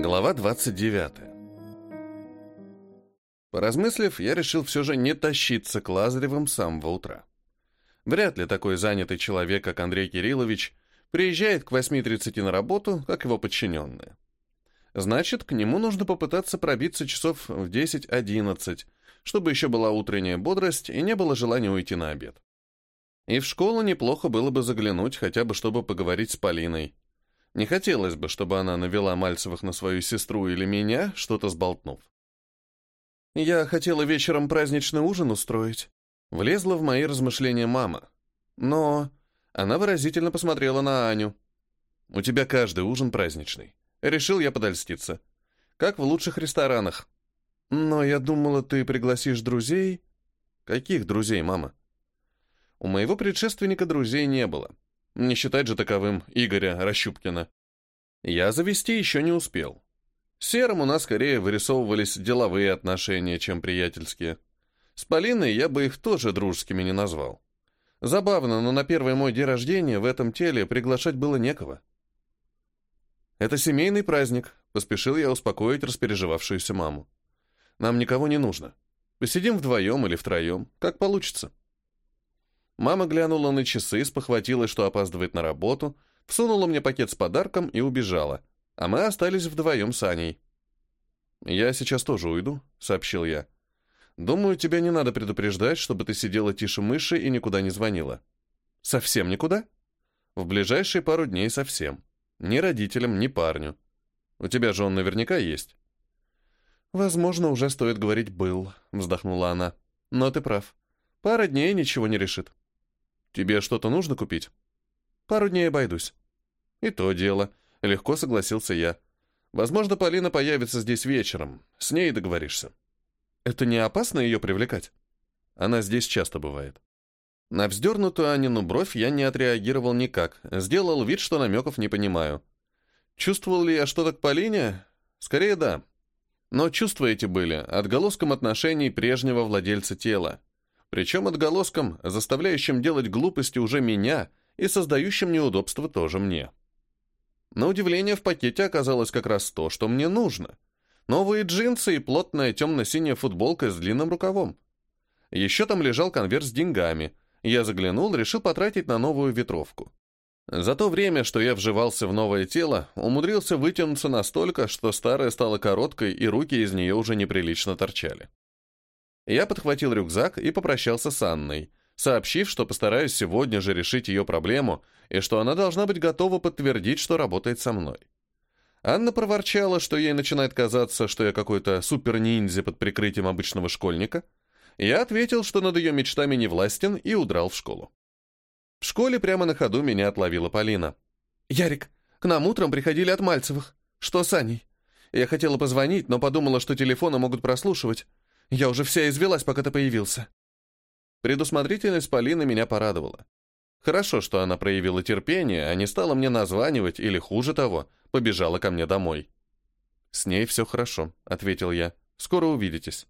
Глава 29. Поразмыслив, я решил все же не тащиться к Лазаревым с самого утра. Вряд ли такой занятый человек, как Андрей Кириллович, приезжает к 8.30 на работу, как его подчиненные. Значит, к нему нужно попытаться пробиться часов в 10-11, чтобы еще была утренняя бодрость и не было желания уйти на обед. И в школу неплохо было бы заглянуть, хотя бы чтобы поговорить с Полиной. Не хотелось бы, чтобы она навела Мальцевых на свою сестру или меня, что-то сболтнув. Я хотела вечером праздничный ужин устроить. Влезла в мои размышления мама. Но она выразительно посмотрела на Аню. «У тебя каждый ужин праздничный. Решил я подольститься. Как в лучших ресторанах. Но я думала, ты пригласишь друзей. Каких друзей, мама? У моего предшественника друзей не было. Не считать же таковым Игоря Рощупкина. Я завести еще не успел. С Серым у нас скорее вырисовывались деловые отношения, чем приятельские. С Полиной я бы их тоже дружескими не назвал. Забавно, но на первый мой день рождения в этом теле приглашать было некого. «Это семейный праздник», — поспешил я успокоить распереживавшуюся маму. «Нам никого не нужно. Посидим вдвоем или втроем, как получится». Мама глянула на часы, спохватилась, что опаздывает на работу, всунула мне пакет с подарком и убежала, а мы остались вдвоем с Аней. «Я сейчас тоже уйду», — сообщил я. «Думаю, тебя не надо предупреждать, чтобы ты сидела тише мыши и никуда не звонила». «Совсем никуда?» «В ближайшие пару дней совсем. Ни родителям, ни парню. У тебя же он наверняка есть». «Возможно, уже стоит говорить «был», — вздохнула она. «Но ты прав. Пара дней ничего не решит». Тебе что-то нужно купить? Пару дней обойдусь. И то дело. Легко согласился я. Возможно, Полина появится здесь вечером. С ней договоришься. Это не опасно ее привлекать? Она здесь часто бывает. На вздернутую Анину бровь я не отреагировал никак. Сделал вид, что намеков не понимаю. Чувствовал ли я что-то к Полине? Скорее, да. Но чувства эти были отголоском отношений прежнего владельца тела причем отголоском, заставляющим делать глупости уже меня и создающим неудобства тоже мне. На удивление, в пакете оказалось как раз то, что мне нужно. Новые джинсы и плотная темно-синяя футболка с длинным рукавом. Еще там лежал конверт с деньгами. Я заглянул, решил потратить на новую ветровку. За то время, что я вживался в новое тело, умудрился вытянуться настолько, что старое стало короткой, и руки из нее уже неприлично торчали. Я подхватил рюкзак и попрощался с Анной, сообщив, что постараюсь сегодня же решить ее проблему и что она должна быть готова подтвердить, что работает со мной. Анна проворчала, что ей начинает казаться, что я какой-то супер-ниндзя под прикрытием обычного школьника. Я ответил, что над ее мечтами не властен, и удрал в школу. В школе прямо на ходу меня отловила Полина. «Ярик, к нам утром приходили от Мальцевых. Что с Аней?» Я хотела позвонить, но подумала, что телефоны могут прослушивать. Я уже вся извелась, пока ты появился». Предусмотрительность Полины меня порадовала. Хорошо, что она проявила терпение, а не стала мне названивать или, хуже того, побежала ко мне домой. «С ней все хорошо», — ответил я. «Скоро увидитесь.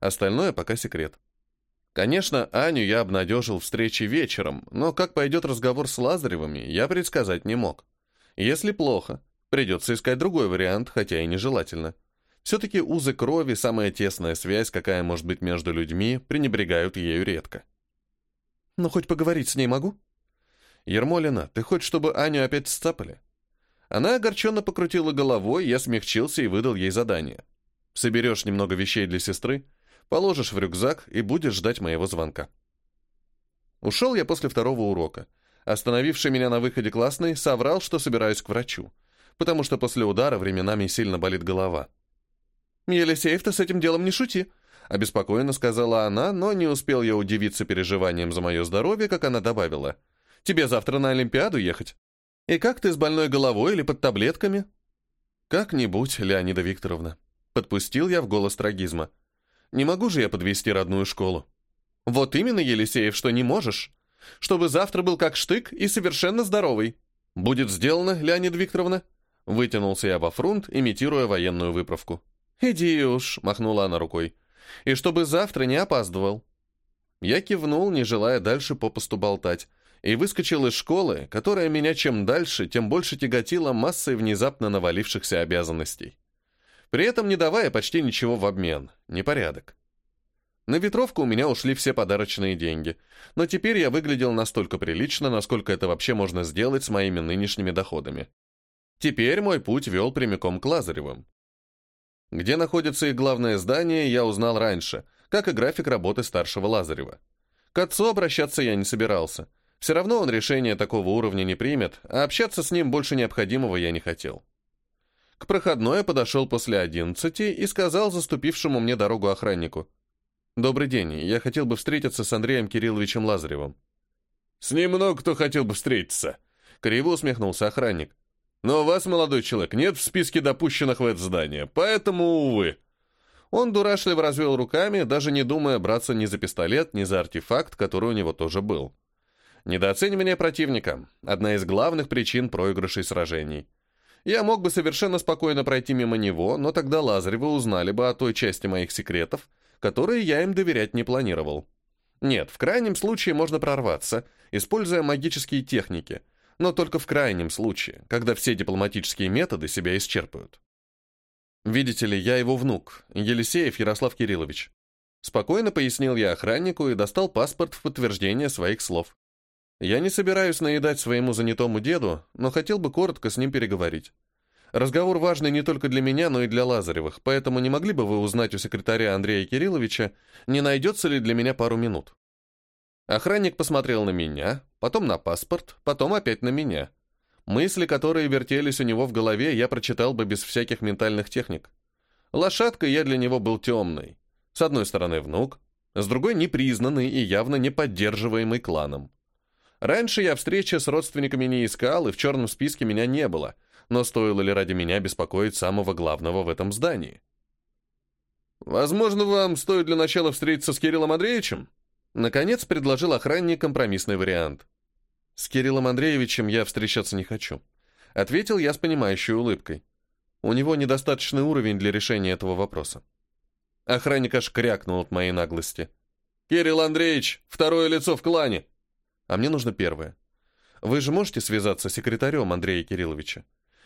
Остальное пока секрет». Конечно, Аню я обнадежил встречи вечером, но как пойдет разговор с Лазаревыми, я предсказать не мог. Если плохо, придется искать другой вариант, хотя и нежелательно. Все-таки узы крови, самая тесная связь, какая может быть между людьми, пренебрегают ею редко. «Но хоть поговорить с ней могу?» «Ермолина, ты хочешь, чтобы Аню опять сцапали?» Она огорченно покрутила головой, я смягчился и выдал ей задание. «Соберешь немного вещей для сестры, положишь в рюкзак и будешь ждать моего звонка». Ушел я после второго урока. Остановивший меня на выходе классный соврал, что собираюсь к врачу, потому что после удара временами сильно болит голова. «Елисеев, ты с этим делом не шути», — обеспокоенно сказала она, но не успел я удивиться переживанием за мое здоровье, как она добавила. «Тебе завтра на Олимпиаду ехать? И как ты с больной головой или под таблетками?» «Как-нибудь, Леонида Викторовна», — подпустил я в голос трагизма. «Не могу же я подвести родную школу». «Вот именно, Елисеев, что не можешь. Чтобы завтра был как штык и совершенно здоровый». «Будет сделано, Леонида Викторовна», — вытянулся я во фрунт, имитируя военную выправку. «Иди уж», — махнула она рукой. «И чтобы завтра не опаздывал». Я кивнул, не желая дальше попусту болтать, и выскочил из школы, которая меня чем дальше, тем больше тяготила массой внезапно навалившихся обязанностей. при этом не давая почти ничего в обмен. Непорядок. На ветровку у меня ушли все подарочные деньги, но теперь я выглядел настолько прилично, насколько это вообще можно сделать с моими нынешними доходами. Теперь мой путь вел прямиком к Лазаревым. Где находится их главное здание, я узнал раньше, как и график работы старшего Лазарева. К отцу обращаться я не собирался. Все равно он решение такого уровня не примет, а общаться с ним больше необходимого я не хотел. К проходной я подошел после одиннадцати и сказал заступившему мне дорогу охраннику. «Добрый день, я хотел бы встретиться с Андреем Кирилловичем Лазаревым». «С ним много кто хотел бы встретиться», — криво усмехнулся охранник. «Но вас, молодой человек, нет в списке допущенных в это здание, поэтому, увы». Он дурашливо развел руками, даже не думая браться ни за пистолет, ни за артефакт, который у него тоже был. Недооценивание противника – одна из главных причин проигрышей сражений. Я мог бы совершенно спокойно пройти мимо него, но тогда Лазаревы узнали бы о той части моих секретов, которые я им доверять не планировал. Нет, в крайнем случае можно прорваться, используя магические техники, но только в крайнем случае, когда все дипломатические методы себя исчерпают. Видите ли, я его внук, Елисеев Ярослав Кириллович. Спокойно пояснил я охраннику и достал паспорт в подтверждение своих слов. Я не собираюсь наедать своему занятому деду, но хотел бы коротко с ним переговорить. Разговор важный не только для меня, но и для Лазаревых, поэтому не могли бы вы узнать у секретаря Андрея Кирилловича, не найдется ли для меня пару минут? Охранник посмотрел на меня, потом на паспорт, потом опять на меня. Мысли, которые вертелись у него в голове, я прочитал бы без всяких ментальных техник. Лошадкой я для него был темный. С одной стороны внук, с другой непризнанный и явно не поддерживаемый кланом. Раньше я встречи с родственниками не искал, и в черном списке меня не было, но стоило ли ради меня беспокоить самого главного в этом здании? «Возможно, вам стоит для начала встретиться с Кириллом Андреевичем?» Наконец предложил охранник компромиссный вариант. «С Кириллом Андреевичем я встречаться не хочу», — ответил я с понимающей улыбкой. «У него недостаточный уровень для решения этого вопроса». Охранник аж крякнул от моей наглости. «Кирилл Андреевич, второе лицо в клане!» А мне нужно первое. Вы же можете связаться с секретарем Андрея Кирилловича?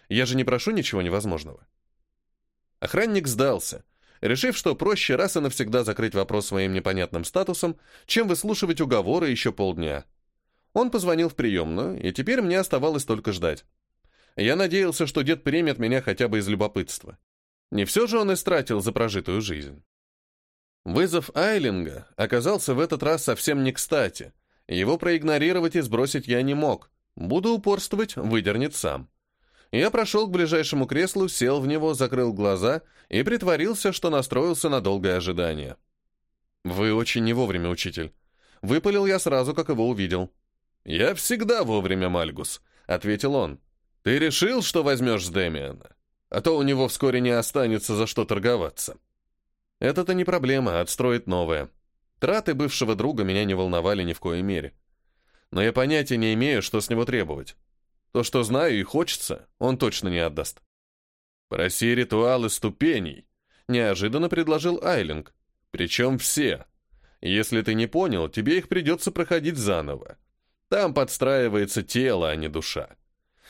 Я же не прошу ничего невозможного. Охранник сдался, решив, что проще раз и навсегда закрыть вопрос своим непонятным статусом, чем выслушивать уговоры еще полдня. Он позвонил в приемную, и теперь мне оставалось только ждать. Я надеялся, что дед примет меня хотя бы из любопытства. Не все же он истратил за прожитую жизнь. Вызов Айлинга оказался в этот раз совсем не кстати — его проигнорировать и сбросить я не мог. Буду упорствовать, выдернет сам. Я прошел к ближайшему креслу, сел в него, закрыл глаза и притворился, что настроился на долгое ожидание. «Вы очень не вовремя, учитель». Выпалил я сразу, как его увидел. «Я всегда вовремя, Мальгус», — ответил он. «Ты решил, что возьмешь с Дэмиана? А то у него вскоре не останется за что торговаться». «Это-то не проблема, отстроить новое. Траты бывшего друга меня не волновали ни в коей мере. Но я понятия не имею, что с него требовать. То, что знаю и хочется, он точно не отдаст. «Проси ритуалы ступеней», — неожиданно предложил Айлинг. «Причем все. Если ты не понял, тебе их придется проходить заново. Там подстраивается тело, а не душа.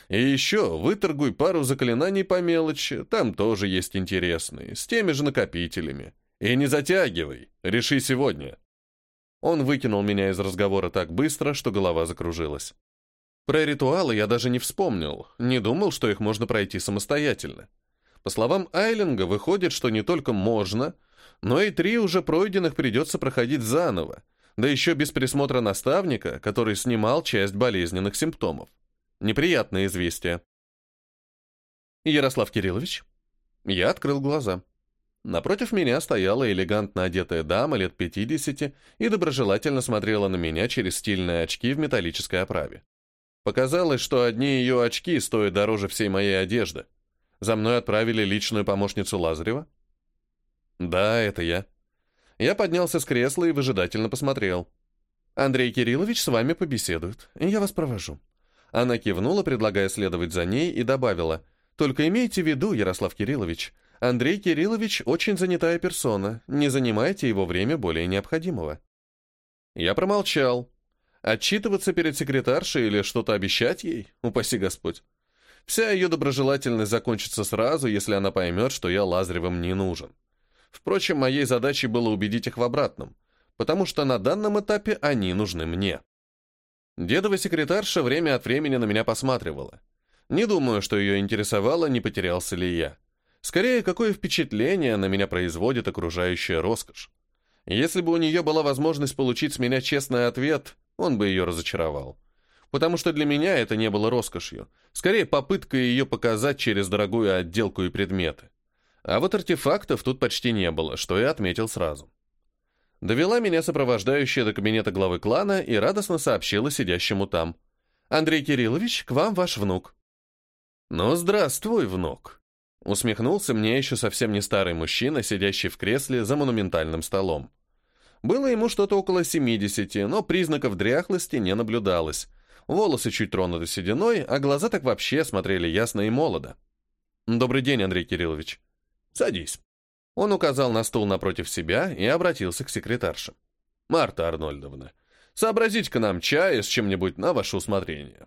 И еще выторгуй пару заклинаний по мелочи, там тоже есть интересные, с теми же накопителями. И не затягивай, реши сегодня». Он выкинул меня из разговора так быстро, что голова закружилась. Про ритуалы я даже не вспомнил, не думал, что их можно пройти самостоятельно. По словам Айлинга, выходит, что не только можно, но и три уже пройденных придется проходить заново, да еще без присмотра наставника, который снимал часть болезненных симптомов. Неприятное известие. Ярослав Кириллович? Я открыл глаза. Напротив меня стояла элегантно одетая дама лет 50 и доброжелательно смотрела на меня через стильные очки в металлической оправе. Показалось, что одни ее очки стоят дороже всей моей одежды. За мной отправили личную помощницу Лазарева? Да, это я. Я поднялся с кресла и выжидательно посмотрел. Андрей Кириллович с вами побеседует. Я вас провожу. Она кивнула, предлагая следовать за ней, и добавила, «Только имейте в виду, Ярослав Кириллович, Андрей Кириллович очень занятая персона, не занимайте его время более необходимого. Я промолчал. Отчитываться перед секретаршей или что-то обещать ей, упаси Господь. Вся ее доброжелательность закончится сразу, если она поймет, что я Лазаревым не нужен. Впрочем, моей задачей было убедить их в обратном, потому что на данном этапе они нужны мне. Дедова секретарша время от времени на меня посматривала. Не думаю, что ее интересовало, не потерялся ли я. Скорее, какое впечатление на меня производит окружающая роскошь. Если бы у нее была возможность получить с меня честный ответ, он бы ее разочаровал. Потому что для меня это не было роскошью. Скорее, попытка ее показать через дорогую отделку и предметы. А вот артефактов тут почти не было, что я отметил сразу. Довела меня сопровождающая до кабинета главы клана и радостно сообщила сидящему там. «Андрей Кириллович, к вам ваш внук». «Ну, здравствуй, внук», — усмехнулся мне еще совсем не старый мужчина, сидящий в кресле за монументальным столом. Было ему что-то около 70, но признаков дряхлости не наблюдалось. Волосы чуть тронуты сединой, а глаза так вообще смотрели ясно и молодо. «Добрый день, Андрей Кириллович». «Садись». Он указал на стул напротив себя и обратился к секретарше. «Марта Арнольдовна, сообразите-ка нам чая с чем-нибудь на ваше усмотрение».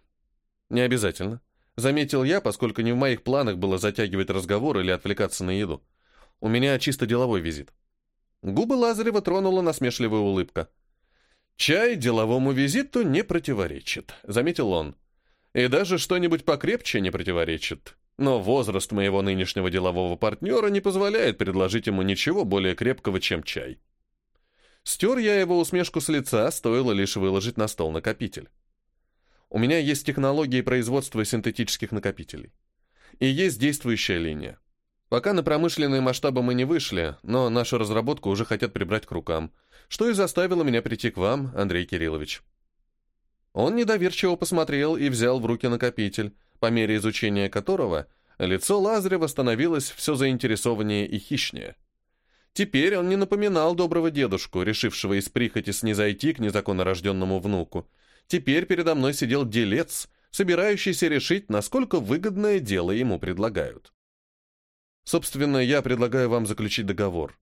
«Не обязательно», — заметил я, поскольку не в моих планах было затягивать разговор или отвлекаться на еду. «У меня чисто деловой визит». Губы Лазарева тронула насмешливая улыбка. «Чай деловому визиту не противоречит», — заметил он. «И даже что-нибудь покрепче не противоречит но возраст моего нынешнего делового партнера не позволяет предложить ему ничего более крепкого, чем чай. Стер я его усмешку с лица, стоило лишь выложить на стол накопитель. У меня есть технологии производства синтетических накопителей. И есть действующая линия. Пока на промышленные масштабы мы не вышли, но нашу разработку уже хотят прибрать к рукам, что и заставило меня прийти к вам, Андрей Кириллович. Он недоверчиво посмотрел и взял в руки накопитель, по мере изучения которого лицо Лазарева становилось все заинтересованнее и хищнее. Теперь он не напоминал доброго дедушку, решившего из прихоти снизойти к незаконнорожденному внуку. Теперь передо мной сидел делец, собирающийся решить, насколько выгодное дело ему предлагают. Собственно, я предлагаю вам заключить договор.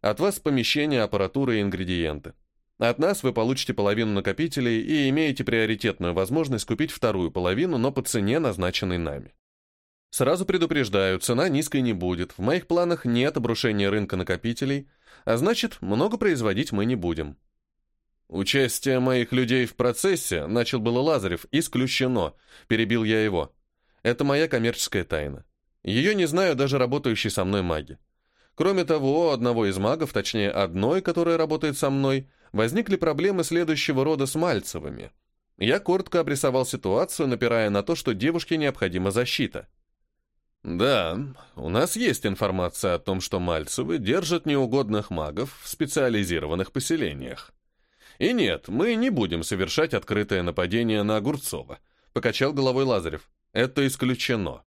От вас помещение, аппаратура и ингредиенты. От нас вы получите половину накопителей и имеете приоритетную возможность купить вторую половину, но по цене, назначенной нами. Сразу предупреждаю, цена низкой не будет, в моих планах нет обрушения рынка накопителей, а значит, много производить мы не будем. Участие моих людей в процессе, начал было Лазарев, исключено, перебил я его. Это моя коммерческая тайна. Ее не знаю даже работающие со мной маги. Кроме того, одного из магов, точнее одной, которая работает со мной, возникли проблемы следующего рода с Мальцевыми. Я коротко обрисовал ситуацию, напирая на то, что девушке необходима защита. Да, у нас есть информация о том, что Мальцевы держат неугодных магов в специализированных поселениях. И нет, мы не будем совершать открытое нападение на Огурцова, покачал головой Лазарев. Это исключено.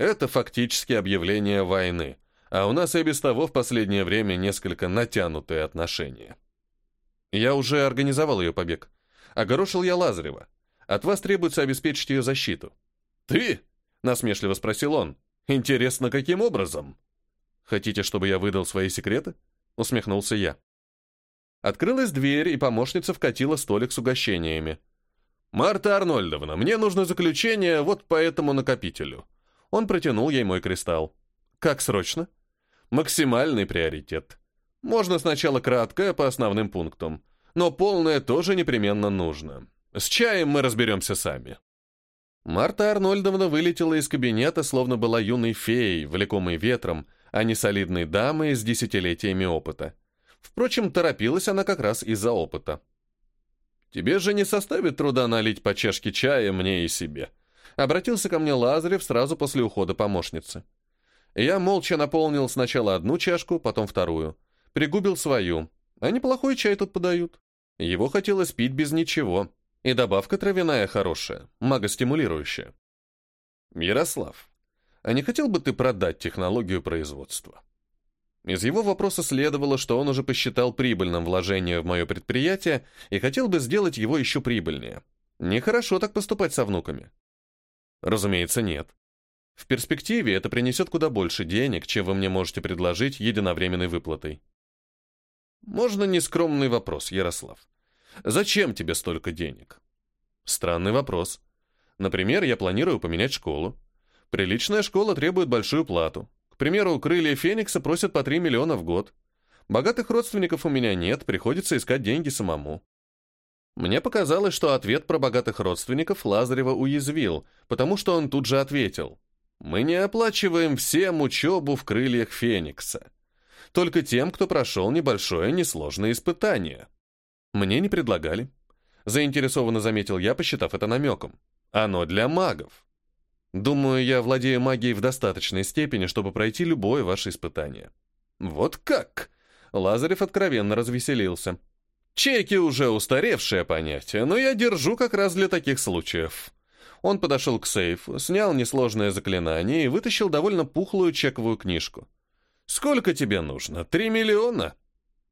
Это фактически объявление войны, а у нас и без того в последнее время несколько натянутые отношения. Я уже организовал ее побег. Огорошил я Лазарева. От вас требуется обеспечить ее защиту. Ты? Насмешливо спросил он. Интересно, каким образом? Хотите, чтобы я выдал свои секреты? Усмехнулся я. Открылась дверь, и помощница вкатила столик с угощениями. «Марта Арнольдовна, мне нужно заключение вот по этому накопителю». Он протянул ей мой кристалл. «Как срочно?» «Максимальный приоритет. Можно сначала краткое по основным пунктам, но полное тоже непременно нужно. С чаем мы разберемся сами. Марта Арнольдовна вылетела из кабинета, словно была юной феей, влекомой ветром, а не солидной дамой с десятилетиями опыта. Впрочем, торопилась она как раз из-за опыта. «Тебе же не составит труда налить по чашке чая мне и себе», обратился ко мне Лазарев сразу после ухода помощницы. Я молча наполнил сначала одну чашку, потом вторую пригубил свою. А неплохой чай тут подают. Его хотелось пить без ничего. И добавка травяная хорошая, магостимулирующая. Ярослав, а не хотел бы ты продать технологию производства? Из его вопроса следовало, что он уже посчитал прибыльным вложение в мое предприятие и хотел бы сделать его еще прибыльнее. Нехорошо так поступать со внуками. Разумеется, нет. В перспективе это принесет куда больше денег, чем вы мне можете предложить единовременной выплатой. Можно нескромный вопрос, Ярослав? Зачем тебе столько денег? Странный вопрос. Например, я планирую поменять школу. Приличная школа требует большую плату. К примеру, крылья Феникса просят по 3 миллиона в год. Богатых родственников у меня нет, приходится искать деньги самому. Мне показалось, что ответ про богатых родственников Лазарева уязвил, потому что он тут же ответил. «Мы не оплачиваем всем учебу в крыльях Феникса. Только тем, кто прошел небольшое несложное испытание». Мне не предлагали. Заинтересованно заметил я, посчитав это намеком. Оно для магов. Думаю, я владею магией в достаточной степени, чтобы пройти любое ваше испытание. Вот как? Лазарев откровенно развеселился. Чеки уже устаревшее понятие, но я держу как раз для таких случаев. Он подошел к сейфу, снял несложное заклинание и вытащил довольно пухлую чековую книжку. «Сколько тебе нужно? Три миллиона?»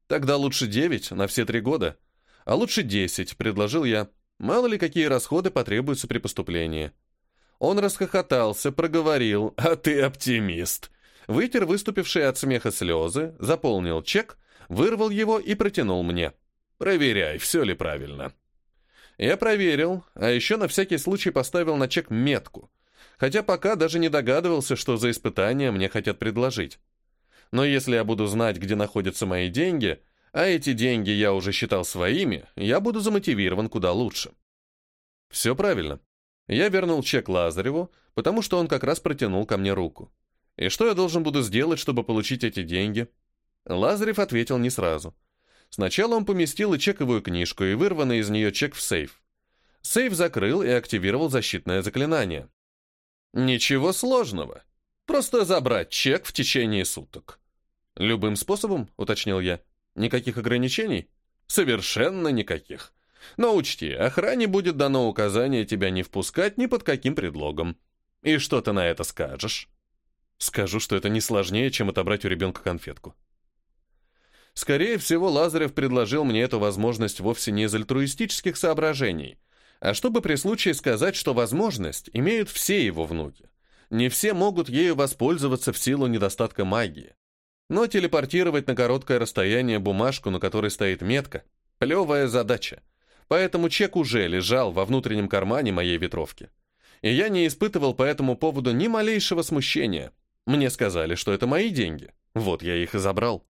«Тогда лучше девять на все три года. А лучше десять», — предложил я. «Мало ли какие расходы потребуются при поступлении». Он расхохотался, проговорил «А ты оптимист!» Вытер выступившие от смеха слезы, заполнил чек, вырвал его и протянул мне. Проверяй, все ли правильно. Я проверил, а еще на всякий случай поставил на чек метку, хотя пока даже не догадывался, что за испытания мне хотят предложить. Но если я буду знать, где находятся мои деньги, а эти деньги я уже считал своими, я буду замотивирован куда лучше. Все правильно. Я вернул чек Лазареву, потому что он как раз протянул ко мне руку. И что я должен буду сделать, чтобы получить эти деньги? Лазарев ответил не сразу. Сначала он поместил и чековую книжку, и вырванный из нее чек в сейф. Сейф закрыл и активировал защитное заклинание. Ничего сложного. Просто забрать чек в течение суток. Любым способом, уточнил я. Никаких ограничений? Совершенно никаких. Но учти, охране будет дано указание тебя не впускать ни под каким предлогом. И что ты на это скажешь? Скажу, что это не сложнее, чем отобрать у ребенка конфетку. Скорее всего, Лазарев предложил мне эту возможность вовсе не из альтруистических соображений, а чтобы при случае сказать, что возможность имеют все его внуки. Не все могут ею воспользоваться в силу недостатка магии. Но телепортировать на короткое расстояние бумажку, на которой стоит метка – плевая задача. Поэтому чек уже лежал во внутреннем кармане моей ветровки. И я не испытывал по этому поводу ни малейшего смущения. Мне сказали, что это мои деньги. Вот я их и забрал.